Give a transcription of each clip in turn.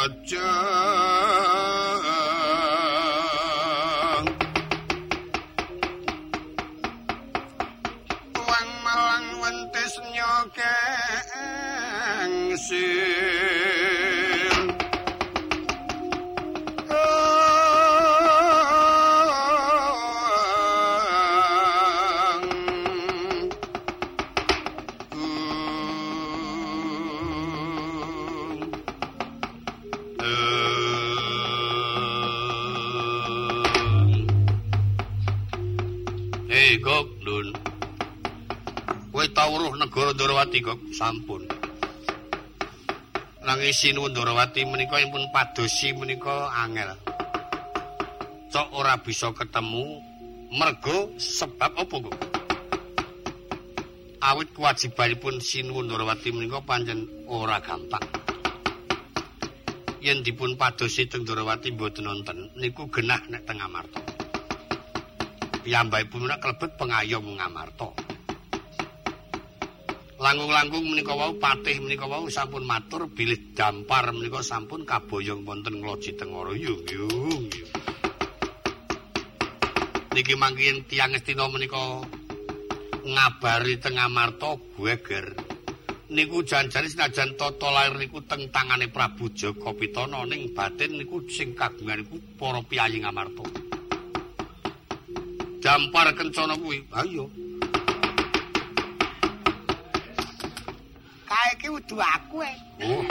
Raja. Gok? Sampun. Nanging sinuwun Ndarawati menika yen pun padosi menika angel. Cok ora bisa ketemu mergo sebab apa, Gok? Awit kewajibanipun sinuwun Ndarawati menika pancen ora gampang. Yen dipun padosi teng Ndarawati mboten nonton niku genah nek teng Amarta. piyambakipun menika klebet pengayom Ngamarta. Langkung-langkung menika wau patih menika wau sampun matur bilih dampar menika sampun kaboyong wonten ngloji tengara yung yung. Niki mangkin tiyang Estina menika ngabari teng Ngamarta bueger. Niku jan-jane senajan tata lair niku teng tangane Prabu Jaka Pitana ning batin niku sing kagungan niku para piyayi Ngamarta. dampar kencana kuwi. Iya. Kae iki udu aku e. Oh.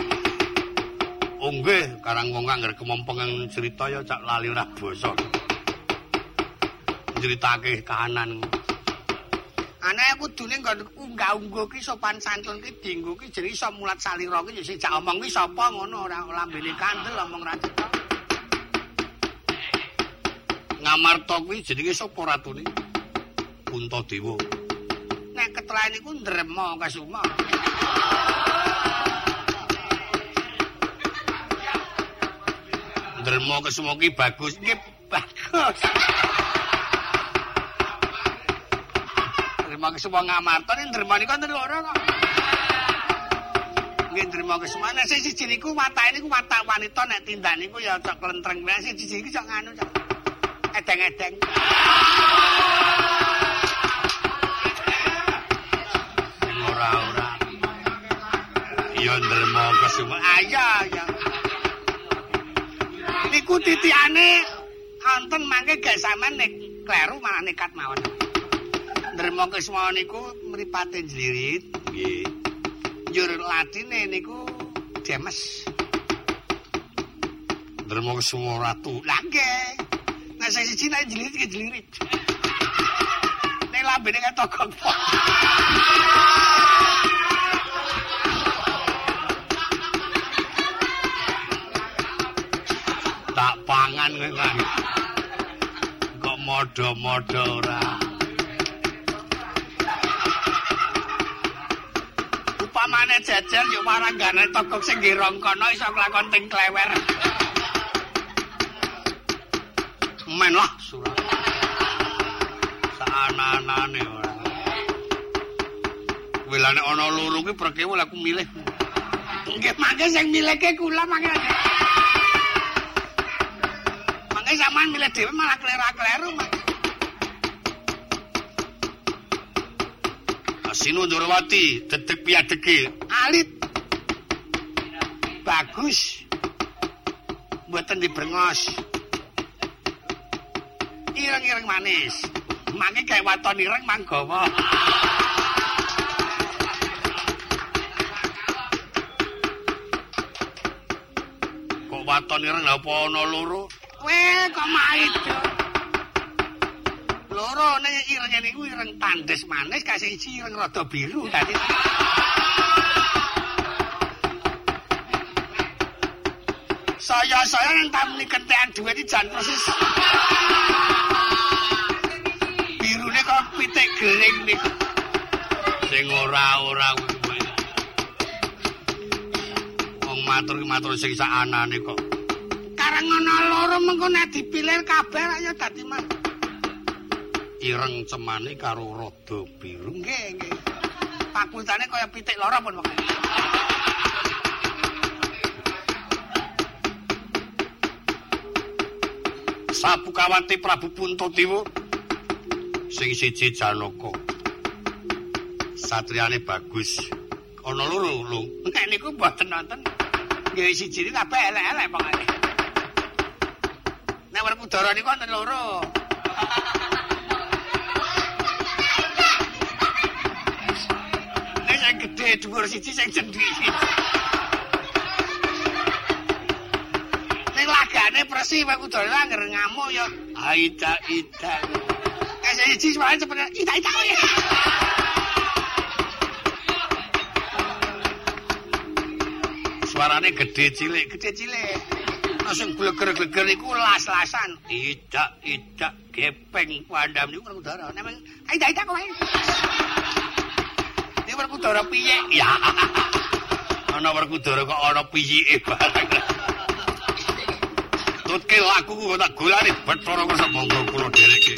Oh nggih, karang wong angger kemompengan cerita ya cak lali ora basa. Critake kahanan. Anake kudune nggon unggah-ungguh ki sopan santun ki dienggo ki jenenge iso mulat salira ki sing jak omong ki sapa ngono ora lambene kandel omong ra cetha. Ngamarta kuwi jenenge sapa ratune? Puntadewa. Nek ketraen iku ndrema kasuma. Drema kesuma ki bagus. Nggih bagus. Ndrema kesuma ngamarta ning ndrema niku wonten ora kok. Nggih ndrema kesuma nek sing siji niku watake niku watak wanita nek tindak niku ya cok klentreng wae sing siji iki cok nganu cok. Edeng-edeng. Ora-ora. Ya drema kesuma. Ayo ya. Niku titiane wonten mangke gak sampean nek kleru malah nekat mawon. Ndrema kesma niku mripate jlirit. Nggih. Njur latine niku demes. Drema kesuma ratu. Lah nggih. Nek sing siji nek jlirit ki jlirit. Nek lambene ketok kan. Kok modho-modho ora. Upamane jajal yo waranggane tokok sing nggirong kono iso nglakon ting klewer. Men lah surat. Saana-anane ora. Wilane ana loro kuwi prekewo aku milih. Nggih mangke sing milihke kula mangke. Mangke sampean milih dhewe malah klera-kleru mangke. Asinu Ndorowati, dedek piadege. Alit. Bagus. Mboten dibrengos. Ireng-ireng manis. Mangke gawe waton ireng manggawa. Kok waton ireng lha apa ana loro? Weh kok mait. Loro ning ireng niku ireng tandes manis kasih siji ireng rada biru tadi. Saya-saya yang tamu ni kentean duit jan persis. Birune kok pitik gering niku. Sing ora-ora kuwi. Wong matur ki matur sing sakanane kok. Ana loro mengko nek dipilih kabeh ayo dadi mas. ireng cemane karo rada biru. Nggih, nggih. Pakultane kaya pitik lara pun pokoke. Sapukawati Prabu Puntadewa sing siji Janaka. Satriane bagus. Ana loro lho. Nek niku mboten nonton. Nggih siji kabeh elek-elek pokoke. Werkudara niku wonten loro. Nek sing gedhe dhuwur siji sing cendhi. Ning lagane presi Werkudara anger ngamuk ya Aida ida. Sing siji suarane cepet ita ita. Suarane gedhe cilik. Gedhe cilik. Nek sing gleger-gleger niku las-lasan. Idak idak gepeng Wandam niku Werkudara. Nek ita ita kowe. Ini Werkudara piye? Ya. Ana Werkudara kok ana piyike bareng. Tutke laku kok tak golani Bathara monggo kula dhereke.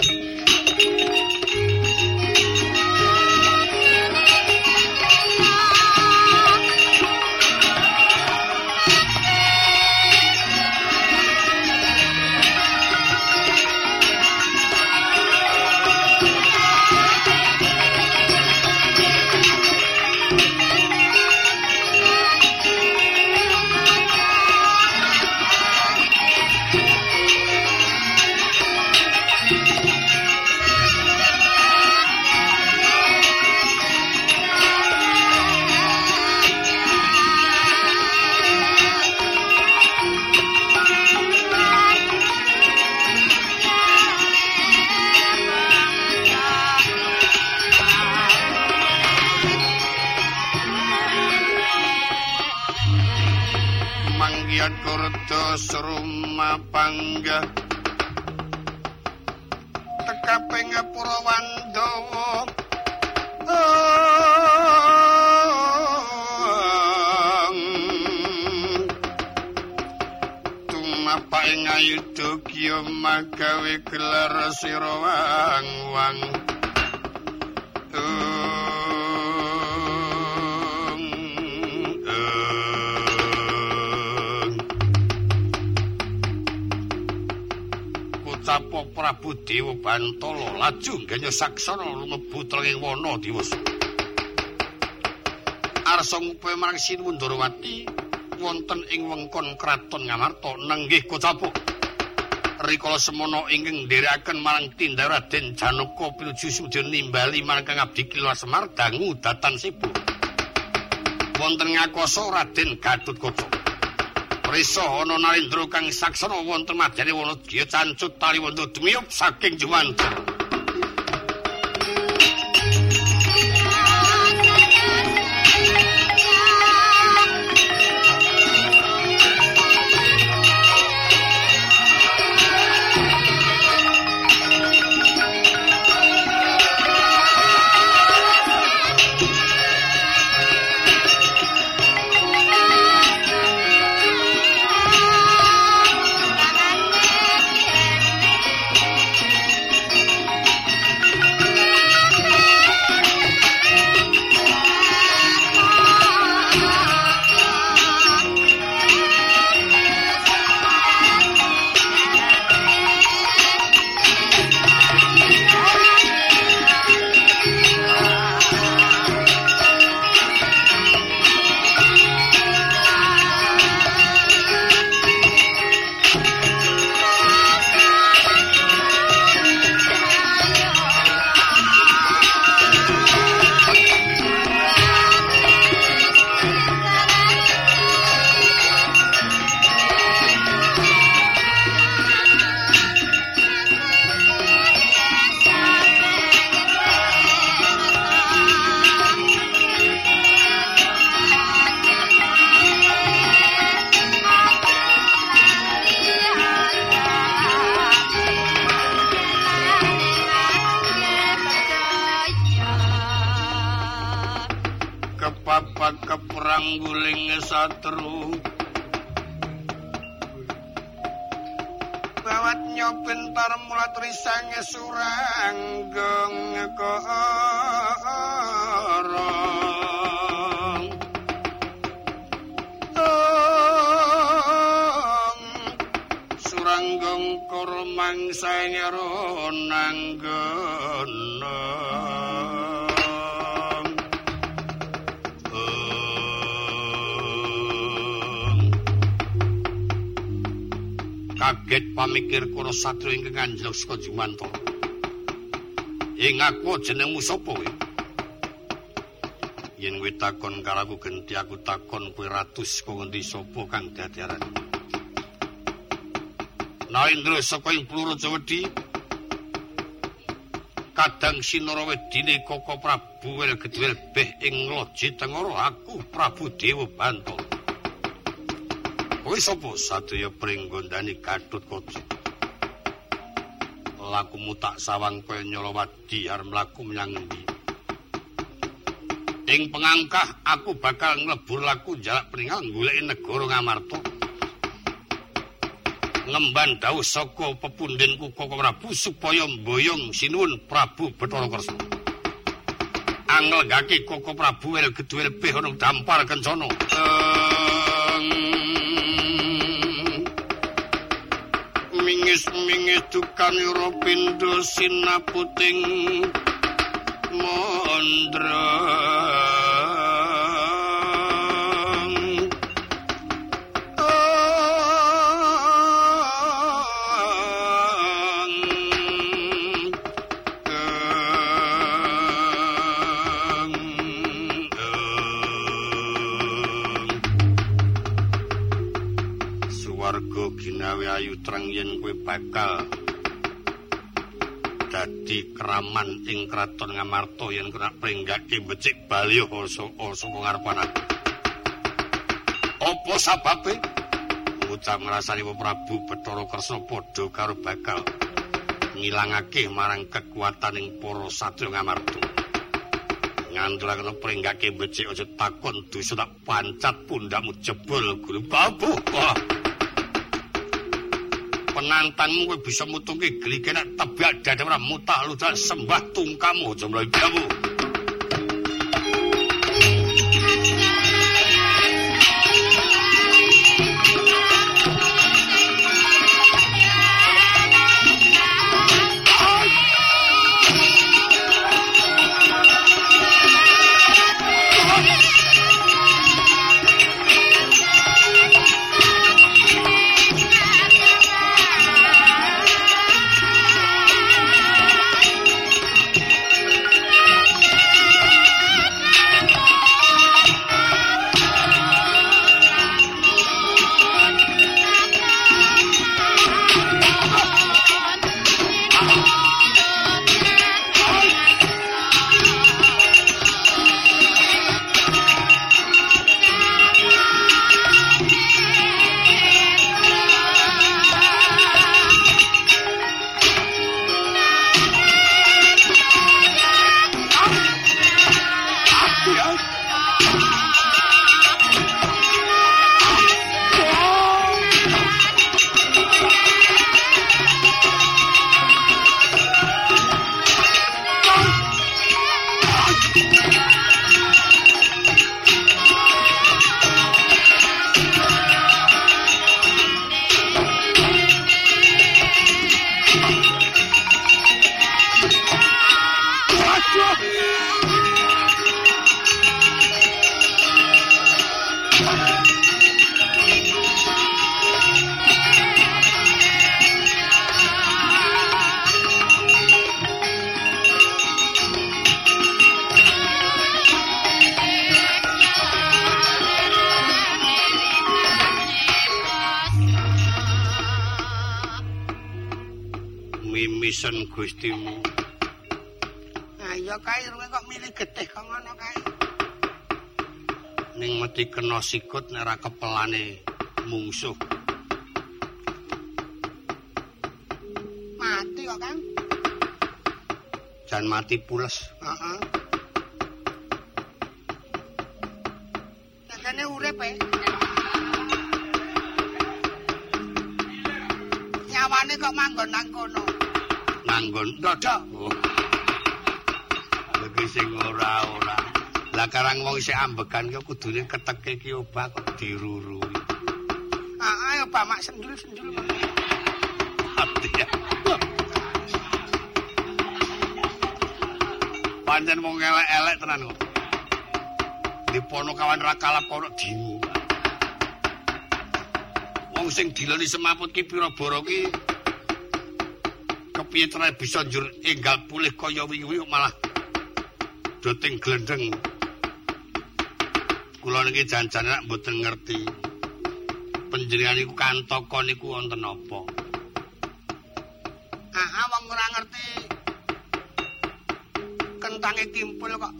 Ing ayuda kiyo magawe gelar sira wang-wang Ung, ung. Kucapo Prabu Dewa Bantala laju ganya saksana lumebu trenging wana diwasa Arsa ngupae marang Sinuwun Ndarawati wonten ing wengkon kraton Ngamarta nenggih Kucapo rikala semono ingkang ndherekaken marang tindak Raden Janaka pinuju sudya nimbali marang Kang Abdi Kilwa Semar dangu datan sibu. Wonten ngakoso Raden Gatutkaca Prisa ana narendra kang saksana wonten madyaning wana cancut tali wonten dumiyup saking Jumanten kaget pamikir kura satru ingkang anjlok saka Jumantara. Ing aku jenengmu sapa kowe? Yen kowe takon karaku genti aku takon kowe ratus kok ngendi sapa kang dadi aran. Naindra saka ing Pluru Jawedi kadang sinara wedine Koko Prabu wel gedwel beh ing loji tengara aku Prabu Dewa Bantol. Kowe sapa sadaya pringgondani Gatut Kaca? Lakumu tak sawang kaya nyolowadi arep mlaku menyang endi? Ing pengangkah aku bakal nglebur laku jalak pringal goleki negara Ngamarta. Ngemban dawuh saka pepundhenku Koko Prabu supaya mboyong sinuwun Prabu Bathara Kresna. Anglegake Koko Prabu wel gedhe lebih ana dampar kencana. mingis-mingis dukan ora pindho sinaputing mondra ayu treng yen kowe bakal dadi kraman ing kraton Ngamarta yen kena pringgake becik bali ngarepan aku. Apa sababe? Ucap ngrasani Prabu Bathara Kresna padha karo bakal ngilangake marang kekuataning para satriya Ngamarta. Nganduraken pringgake becik aja takon dosa tak pancat pundakmu jebol guru babu. Penantangmu kowe bisa mutuke gligena tebak dadhe ora mutak ludah sembah tungkamu aja mlayu getih kok ngono kae. Ning mesti kena sikut nek ora kepelane mungsuh. Mati kok, Kang. Jan mati pules. Heeh. Nek kene urip e. kawane kok manggon nang kono. Manggon ndodok. Oh. Iki sing ora-ora. Lah karang wong isih ambekan kok kudune keteke ki obah kok dirurui. Ah ayo Pak mak sendul-sendul. Ati ya. Pancen wong elek-elek tenan kok. Dipono kawan ra kalap kono dinu. Wong sing diloni semaput ki pira boro ki kepiye bisa njur enggal pulih kaya wingi malah doting glendeng. Kula niki jan-jan nek mboten ngerti. Panjenengan niku kantoko niku wonten apa? Ah wong ora ngerti. Kentange kimpul kok.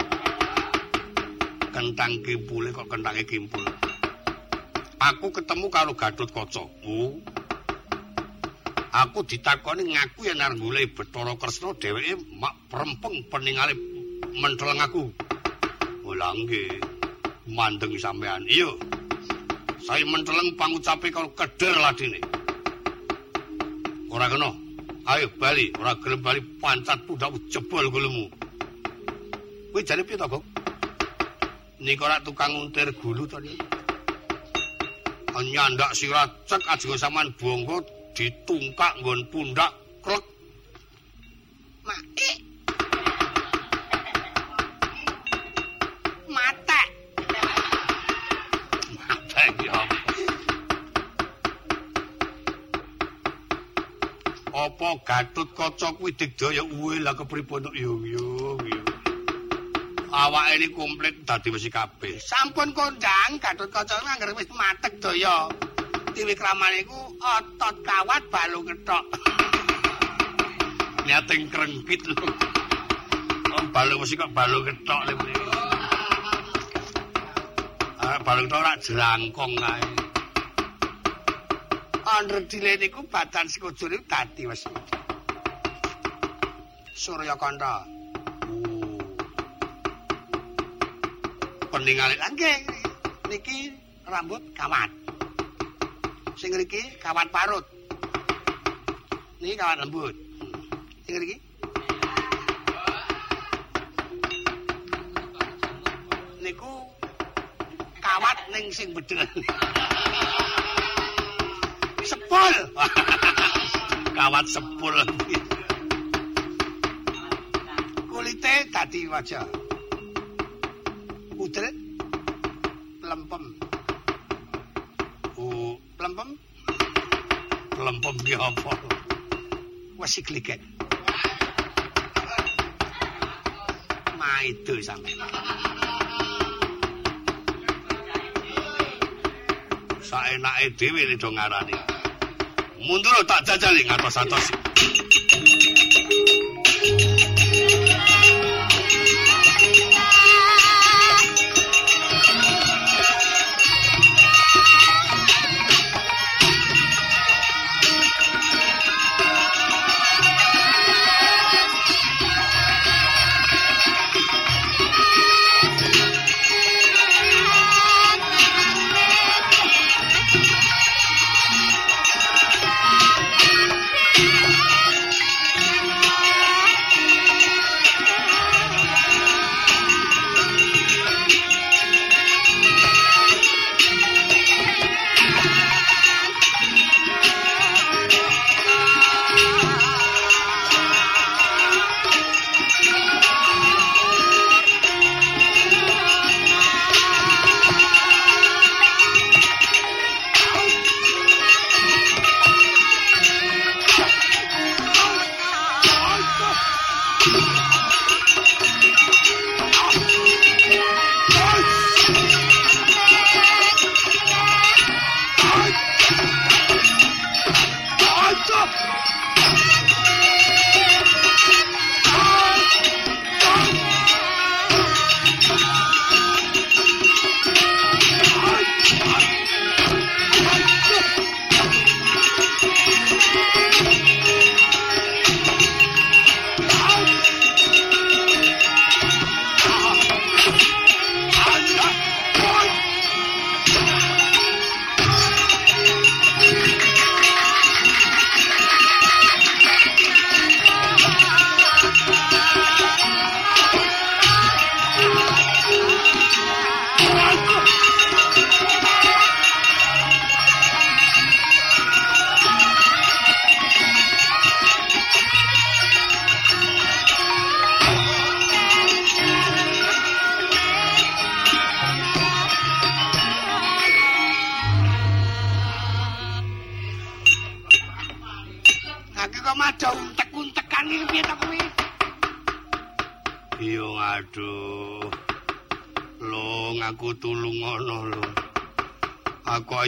Kentang kimpule kok kentange kimpul. Aku ketemu karo Gatut Kaca. Aku ditakoni ngaku yen arep golek Bathara Kresna dheweke mak perempeng peningale menteleng aku. Ola nggih. Mandeng sampean. Iya. Saya menteleng pangucape karo keder ladine. Ora kena. Ayo bali, ora gelem bali pancat pundakku jebol gulemu. Kuwi jane piye to, Gok? Nika ora tukang untir gulu to nih. Nyandak sira cek ajeng sampean bongko ditungkak nggon pundak krek. Mak eh. Apa Gatut Kaca kuwi digdaya uwe lah kepripun yo yo yo. Awake ini komplit dadi mesti kabeh. Sampun kondang Gatut Kaca angger wis matek daya. Tiwikramane iku otot kawat balung ketok. Nyating krengkit lho. Oh, balung mesti kok balung ketok le. Ah, balung tok ora jerangkong kae. Andre dile niku badan sekujur niku dadi wis. Surya Kanda. Oh. Peningale nggih. Niki rambut kawat. Sing ngriki kawat parut. Niki kawat lembut. Sing ngriki niku kawat ning sing bedel. Sepul. Kawat sepul. Kulite dadi wajah. Udret lempem. Oh, Lempem lempem ki apa? wis kliket. Maido sampe. Saenake dhewe nek do ngarani. Mundur tak jajali ngatos-atos. Iya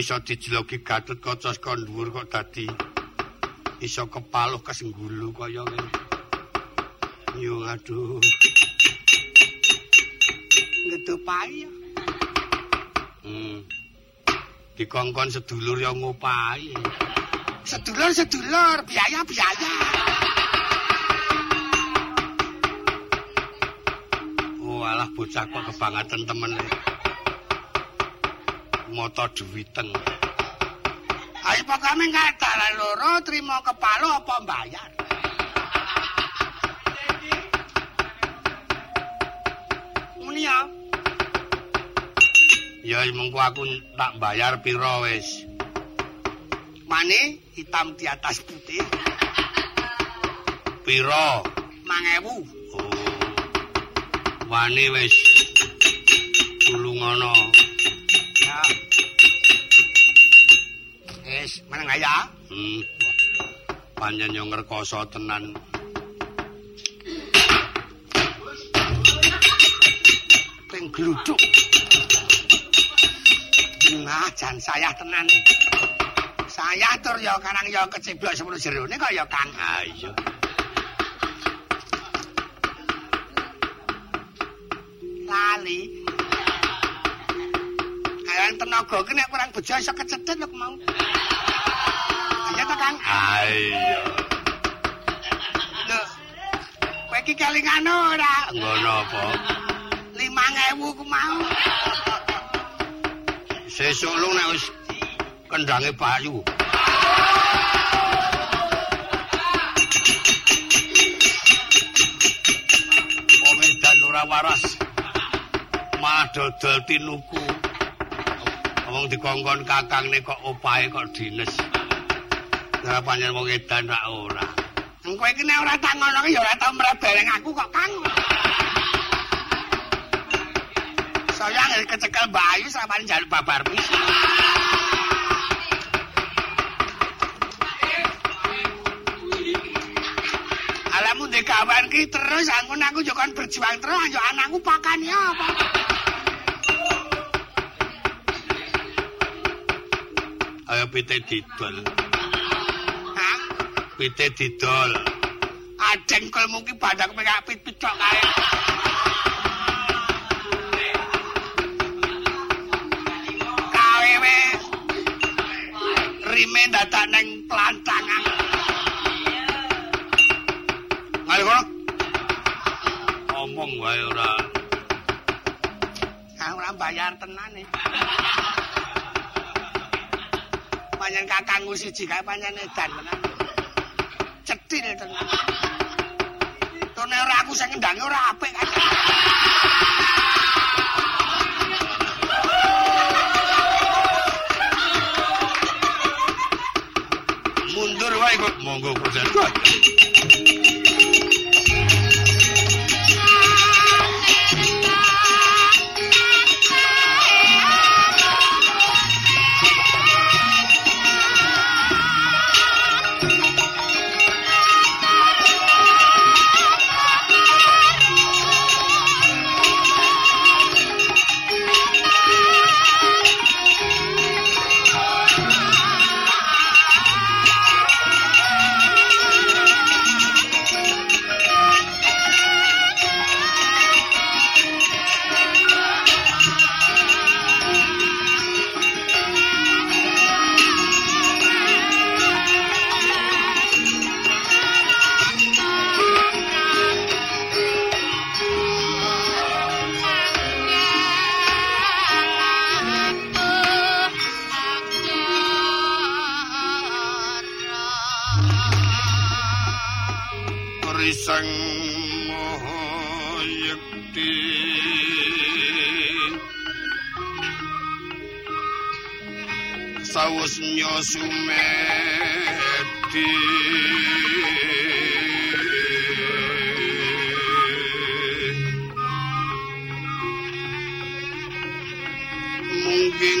iso dijlogi Gatut Kaca saka dhuwur kok dadi iso kepaluh kesenggulu kaya ngene. Yo aduh. Ngedopai ya. Hmm. Dikongkon sedulur yang ngopai. Sedulur-sedulur, biaya-biaya. Oh, alah bocah kok kebangetan temen. Moto duwiten. Ayo pokoknya nggak dalan loro, terima kepala apa bayar. Muni ya. Ya mengko aku tak bayar pira wis. Mane hitam di atas putih, Pira? mangewu. Oh. Wani wis. Tulung Wis, meneng ya. Hmm. wah. Panjen yo ngrekoso tenan. Ping gluduk. Nah, jan saya tenan. Saya tur ya karang ya keceblok sepuluh jerone kok ya Kang. Ah iya. lali. Kayan tenaga ki nek kurang bejo iso kecedhet lho mau. Kang? Ah iya. Lho. Kowe iki kelingan ora? Ngono apa? 5000 ku mau. Sesuk lu nek wis kendange payu. Komedan ora waras. Malah dodol tinuku. Wong dikongkon kakangne kok opahe kok dines. Ora pancen wong edan rak ora. Kowe iki nek ora tak ngono ya ora tau mrebeleng aku kok, Kang. Saya ngene kecekel Bayu sampeyan njaluk babar pisan. Alamu ndek kawan ki terus angkon aku yo kon berjuang terus yo anakku pakane apa? Ayo pite didol. Pite didol. Adeng kol mungkin badak pengak pit-pit kok kae. Kawe we. Rime dadak neng pelantangan. Ayo kono. Ngomong wae ora. Nah, ora bayar tenan nih. Panjen kakangku siji kae panjen edan tenan. Cedhil tenan. Tone ora aku sing ngendangi ora apik kan. Mundur wae kok monggo kusen. Sumedi Mungkin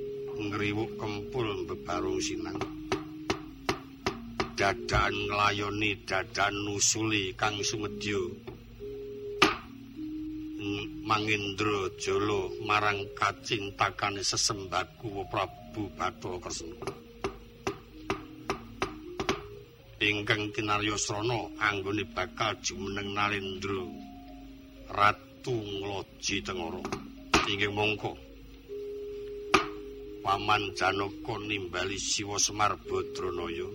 ngriwuk kempul bebarung sinang dadan nglayoni dadan nusuli kang sumedya mangindra jala marang kacintakane sesembaku Prabu Bathara Kresna ingkang kinarya srana anggone bakal jumeneng Nalendra Ratu Ngloji Tengara. Inggih mongko. Paman Janaka nimbali Siwa Semar Badranaya.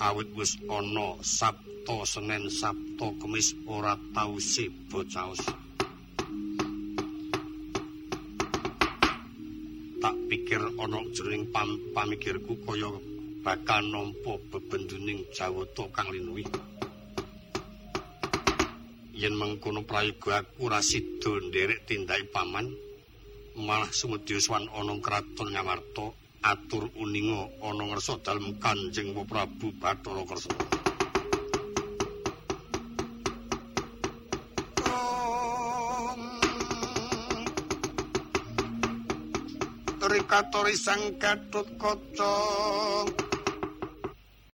Awit wis ana Sabto Senen Sabto Kemis ora tau sibo caos. Tak pikir ana jroning pamikirku kaya bakal nampa bebenduning Jawata kang linuwi. yen mengkono prayoga aku ora sida nderek tindake paman malah sumedya swan ana kraton Ngamarta atur uninga ana ngersa dalem Kanjeng Prabu Bathara Kresna Rikatori sang katut kocok